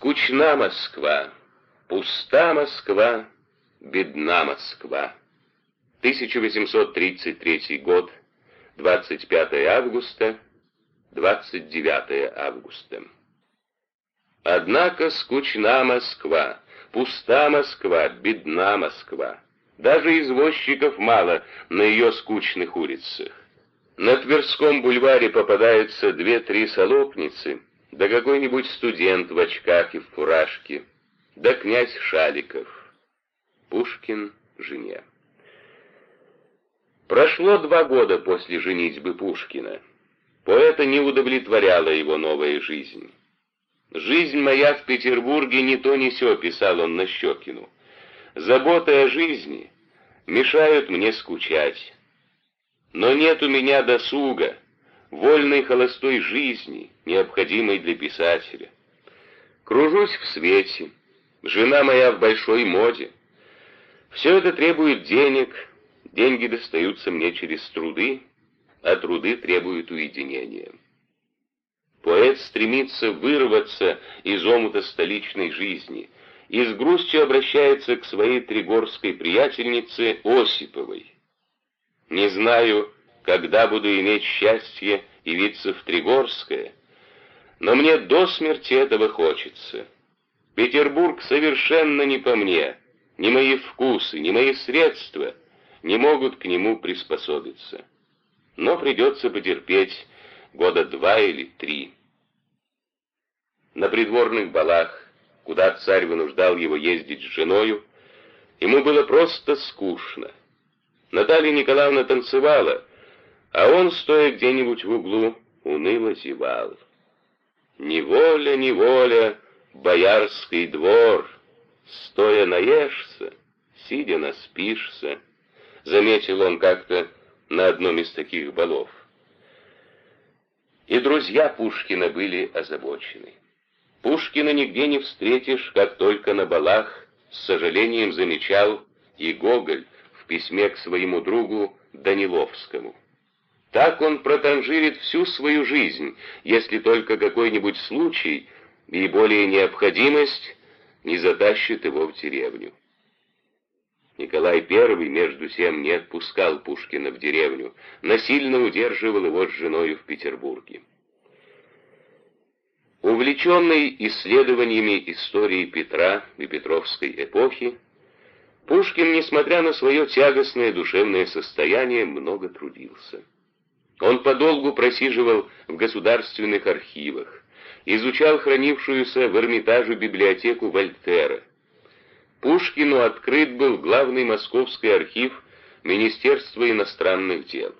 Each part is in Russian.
Скучна Москва, пуста Москва, бедна Москва. 1833 год, 25 августа, 29 августа. Однако скучна Москва, пуста Москва, бедна Москва. Даже извозчиков мало на ее скучных улицах. На Тверском бульваре попадаются две-три солопницы, да какой-нибудь студент в очках и в фуражке, да князь Шаликов. Пушкин жене. Прошло два года после женитьбы Пушкина. Поэта не удовлетворяла его новая жизнь. «Жизнь моя в Петербурге не то не сё», — писал он на Щекину. «Заботы о жизни мешают мне скучать». Но нет у меня досуга, вольной холостой жизни, необходимой для писателя. Кружусь в свете, жена моя в большой моде. Все это требует денег, деньги достаются мне через труды, а труды требуют уединения. Поэт стремится вырваться из омута столичной жизни и с грустью обращается к своей тригорской приятельнице Осиповой. Не знаю, когда буду иметь счастье явиться в Тригорское, но мне до смерти этого хочется. Петербург совершенно не по мне, ни мои вкусы, ни мои средства не могут к нему приспособиться. Но придется потерпеть года два или три. На придворных балах, куда царь вынуждал его ездить с женою, ему было просто скучно. Наталья Николаевна танцевала, а он, стоя где-нибудь в углу, уныло зевал. «Неволя, неволя, боярский двор, стоя наешься, сидя наспишься», — заметил он как-то на одном из таких балов. И друзья Пушкина были озабочены. Пушкина нигде не встретишь, как только на балах, с сожалением замечал и Гоголь, письме к своему другу Даниловскому. Так он протанжирит всю свою жизнь, если только какой-нибудь случай и более необходимость не затащит его в деревню. Николай I, между тем, не отпускал Пушкина в деревню, насильно удерживал его с женой в Петербурге. Увлеченный исследованиями истории Петра и Петровской эпохи, Пушкин, несмотря на свое тягостное душевное состояние, много трудился. Он подолгу просиживал в государственных архивах, изучал хранившуюся в Эрмитаже библиотеку Вольтера. Пушкину открыт был главный московский архив Министерства иностранных дел.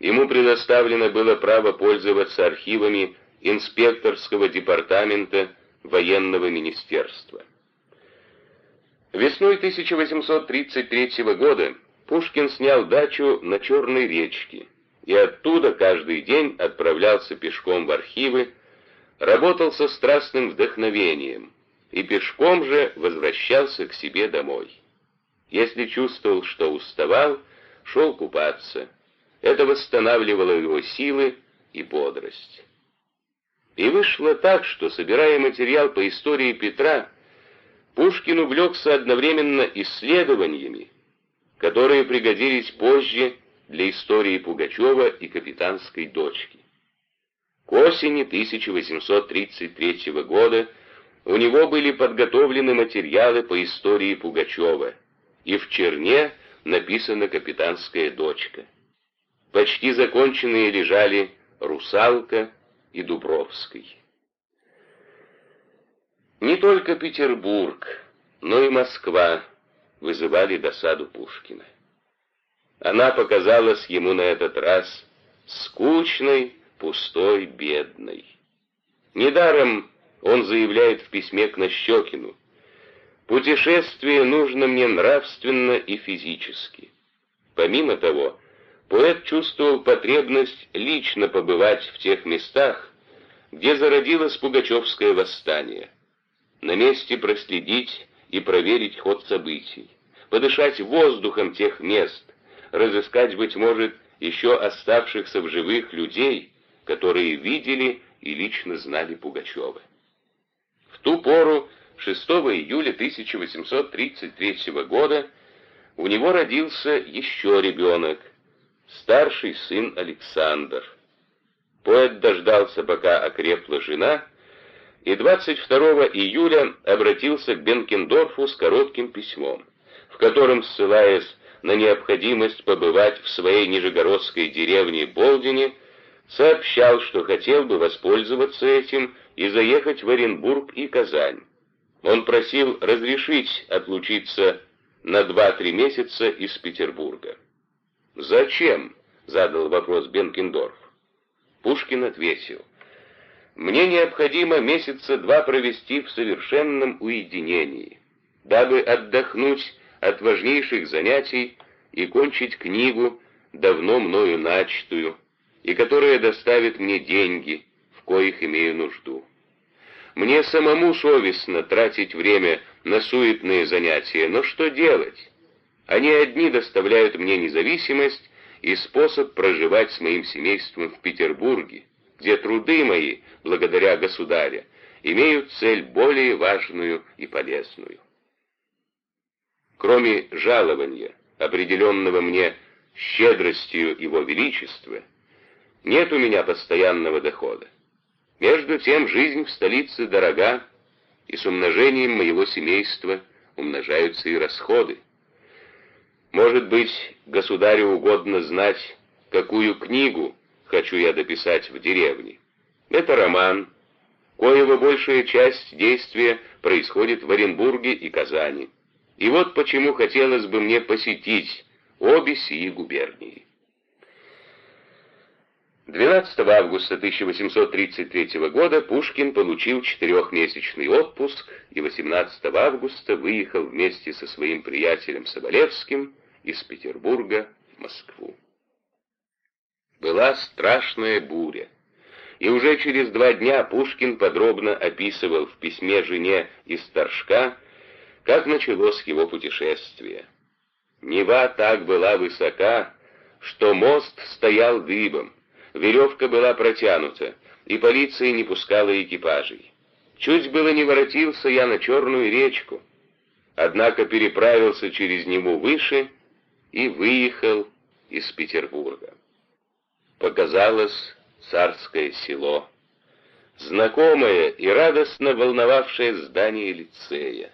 Ему предоставлено было право пользоваться архивами инспекторского департамента военного министерства. Весной 1833 года Пушкин снял дачу на Черной речке и оттуда каждый день отправлялся пешком в архивы, работал со страстным вдохновением и пешком же возвращался к себе домой. Если чувствовал, что уставал, шел купаться. Это восстанавливало его силы и бодрость. И вышло так, что, собирая материал по истории Петра, Пушкин увлекся одновременно исследованиями, которые пригодились позже для истории Пугачева и капитанской дочки. К осени 1833 года у него были подготовлены материалы по истории Пугачева, и в Черне написана «Капитанская дочка». Почти законченные лежали «Русалка» и «Дубровский». Не только Петербург, но и Москва вызывали досаду Пушкина. Она показалась ему на этот раз скучной, пустой, бедной. Недаром он заявляет в письме к Нащекину, «Путешествие нужно мне нравственно и физически». Помимо того, поэт чувствовал потребность лично побывать в тех местах, где зародилось Пугачевское восстание на месте проследить и проверить ход событий, подышать воздухом тех мест, разыскать, быть может, еще оставшихся в живых людей, которые видели и лично знали Пугачева. В ту пору, 6 июля 1833 года, у него родился еще ребенок, старший сын Александр. Поэт дождался, пока окрепла жена, и 22 июля обратился к Бенкендорфу с коротким письмом, в котором, ссылаясь на необходимость побывать в своей нижегородской деревне Болдине, сообщал, что хотел бы воспользоваться этим и заехать в Оренбург и Казань. Он просил разрешить отлучиться на 2-3 месяца из Петербурга. «Зачем?» — задал вопрос Бенкендорф. Пушкин ответил, «Мне необходимо месяца два провести в совершенном уединении, дабы отдохнуть от важнейших занятий и кончить книгу, давно мною начатую, и которая доставит мне деньги, в коих имею нужду. Мне самому совестно тратить время на суетные занятия, но что делать? Они одни доставляют мне независимость и способ проживать с моим семейством в Петербурге, где труды мои, благодаря государя, имеют цель более важную и полезную. Кроме жалования, определенного мне щедростью его величества, нет у меня постоянного дохода. Между тем жизнь в столице дорога, и с умножением моего семейства умножаются и расходы. Может быть, государю угодно знать, какую книгу хочу я дописать в деревне. Это роман, коего большая часть действия происходит в Оренбурге и Казани. И вот почему хотелось бы мне посетить обе сии губернии. 12 августа 1833 года Пушкин получил четырехмесячный отпуск и 18 августа выехал вместе со своим приятелем Соболевским из Петербурга в Москву. Была страшная буря, и уже через два дня Пушкин подробно описывал в письме жене из Торжка, как началось его путешествие. Нева так была высока, что мост стоял дыбом, веревка была протянута, и полиция не пускала экипажей. Чуть было не воротился я на Черную речку, однако переправился через Неву выше и выехал из Петербурга. Показалось царское село, знакомое и радостно волновавшее здание лицея.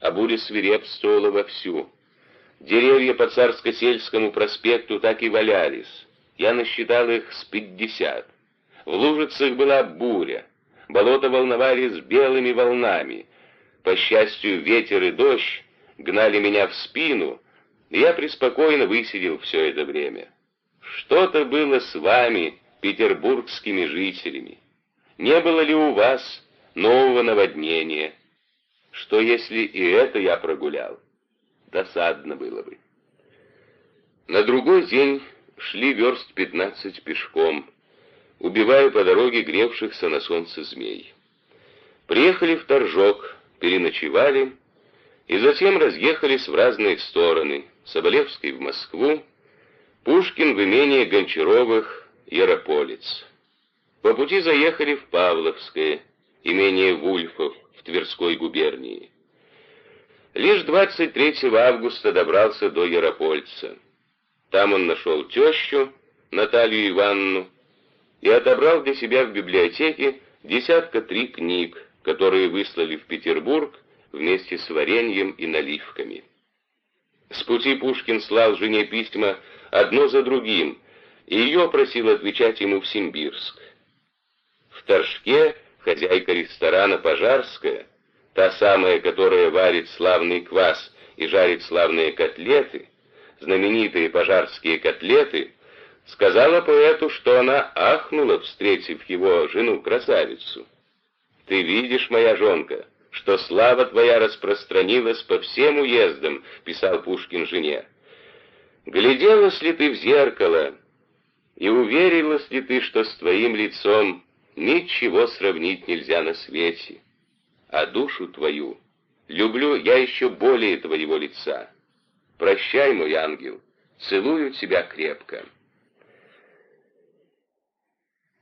А буря свирепствовала вовсю. Деревья по Царско-сельскому проспекту так и валялись. Я насчитал их с пятьдесят. В лужицах была буря. Болота волновались белыми волнами. По счастью, ветер и дождь гнали меня в спину, я преспокойно высидел все это время. Что-то было с вами, петербургскими жителями. Не было ли у вас нового наводнения? Что, если и это я прогулял? Досадно было бы. На другой день шли верст пятнадцать пешком, убивая по дороге гревшихся на солнце змей. Приехали в Торжок, переночевали и затем разъехались в разные стороны, Соболевский в Москву, Пушкин в имение Гончаровых, Ярополец. По пути заехали в Павловское, имение Вульфов в Тверской губернии. Лишь 23 августа добрался до Яропольца. Там он нашел тещу, Наталью Ивановну, и отобрал для себя в библиотеке десятка три книг, которые выслали в Петербург вместе с вареньем и наливками. С пути Пушкин слал жене письма одно за другим, и ее просил отвечать ему в Симбирск. В Торжке хозяйка ресторана «Пожарская», та самая, которая варит славный квас и жарит славные котлеты, знаменитые пожарские котлеты, сказала поэту, что она ахнула, встретив его жену-красавицу. «Ты видишь, моя жонка, что слава твоя распространилась по всем уездам», — писал Пушкин жене. «Гляделась ли ты в зеркало, и уверилась ли ты, что с твоим лицом ничего сравнить нельзя на свете? А душу твою люблю я еще более твоего лица. Прощай, мой ангел, целую тебя крепко».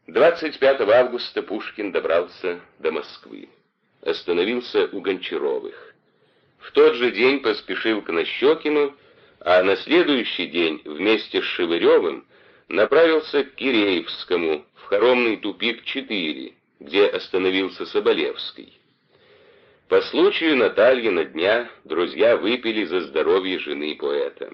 25 августа Пушкин добрался до Москвы. остановился у Гончаровых. В тот же день поспешил к Нащекину, а на следующий день вместе с Шевыревым направился к Киреевскому, в хоромный тупик 4, где остановился Соболевский. По случаю Натальина дня друзья выпили за здоровье жены поэта.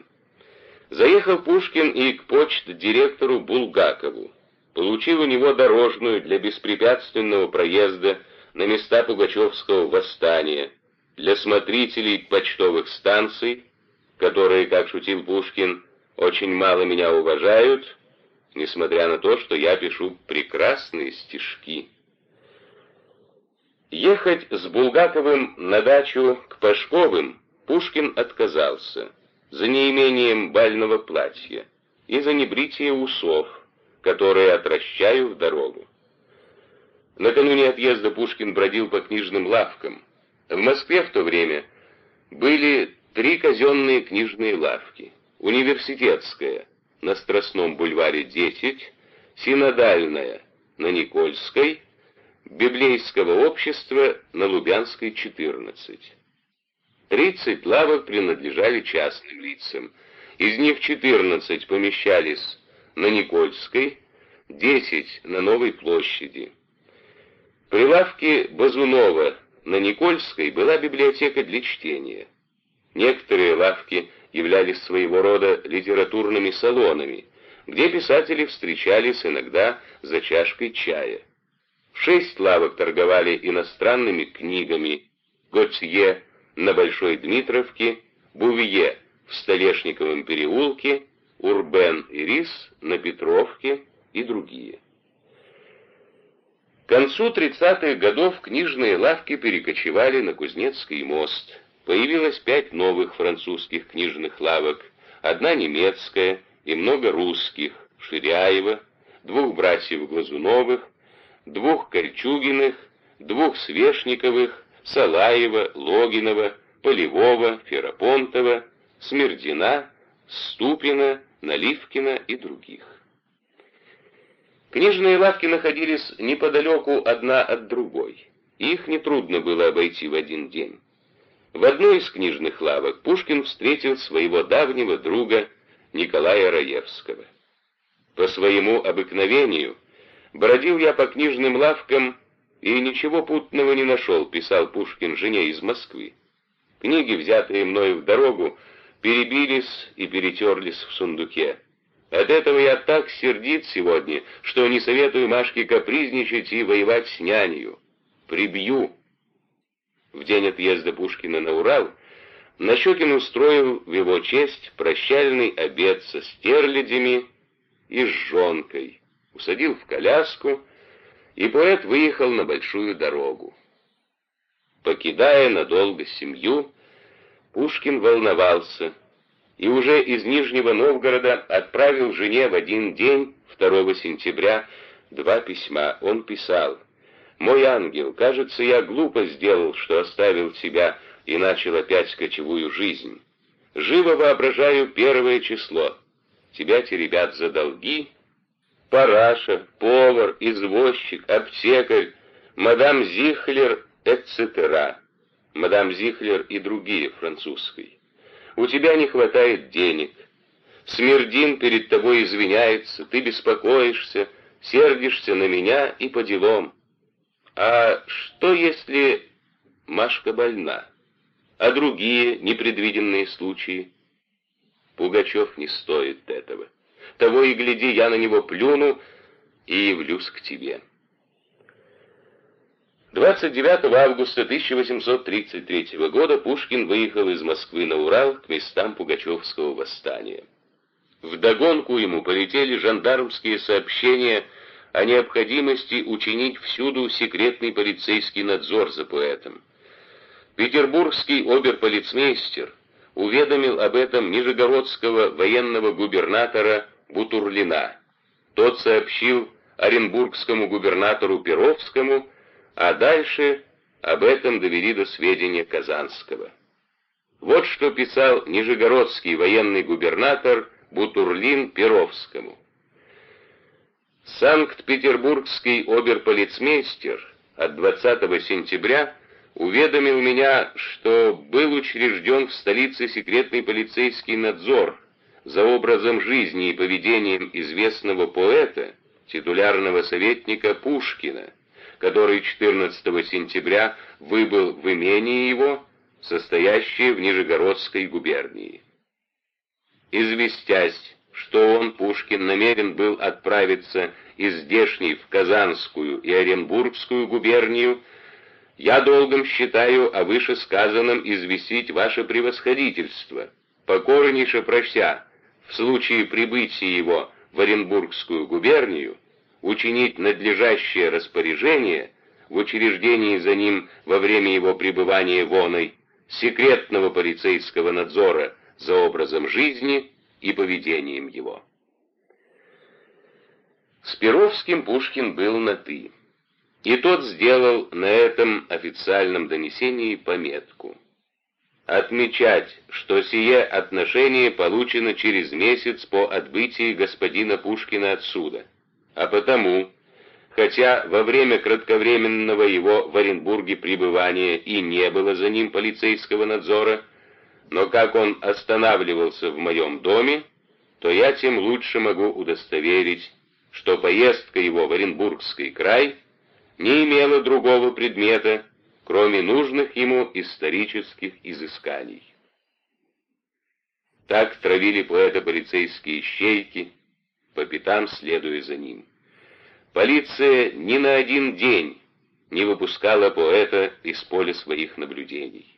Заехал Пушкин и к почт-директору Булгакову. Получил у него дорожную для беспрепятственного проезда на места Пугачевского восстания, для смотрителей почтовых станций, которые, как шутил Пушкин, очень мало меня уважают, несмотря на то, что я пишу прекрасные стишки. Ехать с Булгаковым на дачу к Пашковым Пушкин отказался за неимением бального платья и за небритие усов, которые отращаю в дорогу. Накануне отъезда Пушкин бродил по книжным лавкам. В Москве в то время были три казенные книжные лавки. Университетская на Страстном бульваре 10, Синодальная на Никольской Библейского общества на Лубянской 14. Тридцать лавок принадлежали частным лицам. Из них 14 помещались на Никольской, 10 на Новой площади. При лавке Базунова на Никольской была библиотека для чтения. Некоторые лавки являлись своего рода литературными салонами, где писатели встречались иногда за чашкой чая. Шесть лавок торговали иностранными книгами. Готье на Большой Дмитровке, Бувье в Столешниковом переулке, Урбен и Рис на Петровке и другие. К концу 30-х годов книжные лавки перекочевали на Кузнецкий мост. Появилось пять новых французских книжных лавок, одна немецкая и много русских, Ширяева, двух братьев Глазуновых, двух Кольчугиных, двух Свешниковых, Салаева, Логинова, Полевого, Ферапонтова, Смердина, Ступина, Наливкина и других. Книжные лавки находились неподалеку одна от другой. Их нетрудно было обойти в один день. В одной из книжных лавок Пушкин встретил своего давнего друга Николая Раевского. По своему обыкновению Бродил я по книжным лавкам и ничего путного не нашел, писал Пушкин жене из Москвы. Книги, взятые мною в дорогу, перебились и перетерлись в сундуке. От этого я так сердит сегодня, что не советую Машке капризничать и воевать с нянью. Прибью. В день отъезда Пушкина на Урал Нащекин устроил в его честь прощальный обед со стерлядями и с жонкой усадил в коляску, и поэт выехал на большую дорогу. Покидая надолго семью, Пушкин волновался и уже из Нижнего Новгорода отправил жене в один день, 2 сентября, два письма. Он писал «Мой ангел, кажется, я глупо сделал, что оставил тебя и начал опять кочевую жизнь. Живо воображаю первое число. Тебя теребят за долги, параша, повар, извозчик, аптекарь, мадам Зихлер, etc. Мадам Зихлер и другие французской. У тебя не хватает денег. Смердин перед тобой извиняется, ты беспокоишься, сердишься на меня и по делам. А что если Машка больна? А другие непредвиденные случаи? Пугачев не стоит этого того и гляди, я на него плюну и явлюсь к тебе. 29 августа 1833 года Пушкин выехал из Москвы на Урал к местам Пугачевского восстания. Вдогонку ему полетели жандармские сообщения о необходимости учинить всюду секретный полицейский надзор за поэтом. Петербургский оберполицмейстер уведомил об этом нижегородского военного губернатора Бутурлина. Тот сообщил оренбургскому губернатору Перовскому, а дальше об этом довели до сведения Казанского. Вот что писал нижегородский военный губернатор Бутурлин Перовскому. Санкт-Петербургский оберполицмейстер от 20 сентября уведомил меня, что был учрежден в столице секретный полицейский надзор за образом жизни и поведением известного поэта, титулярного советника Пушкина, который 14 сентября выбыл в имении его, состоящее в Нижегородской губернии. Известясь, что он, Пушкин, намерен был отправиться из здешней в Казанскую и Оренбургскую губернию, я долгом считаю о вышесказанном известить ваше превосходительство, покорнейше прося, в случае прибытия его в Оренбургскую губернию, учинить надлежащее распоряжение в учреждении за ним во время его пребывания воной секретного полицейского надзора за образом жизни и поведением его. С Перовским Пушкин был на «ты». И тот сделал на этом официальном донесении пометку. Отмечать, что сие отношение получено через месяц по отбытии господина Пушкина отсюда, а потому, хотя во время кратковременного его в Оренбурге пребывания и не было за ним полицейского надзора, но как он останавливался в моем доме, то я тем лучше могу удостоверить, что поездка его в Оренбургский край не имела другого предмета, кроме нужных ему исторических изысканий. Так травили поэта полицейские щейки, по пятам следуя за ним. Полиция ни на один день не выпускала поэта из поля своих наблюдений.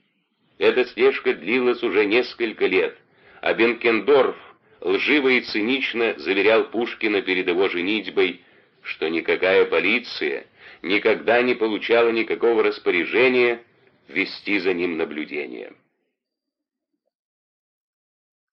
Эта слежка длилась уже несколько лет, а Бенкендорф лживо и цинично заверял Пушкина перед его женитьбой, что никакая полиция никогда не получала никакого распоряжения вести за ним наблюдение.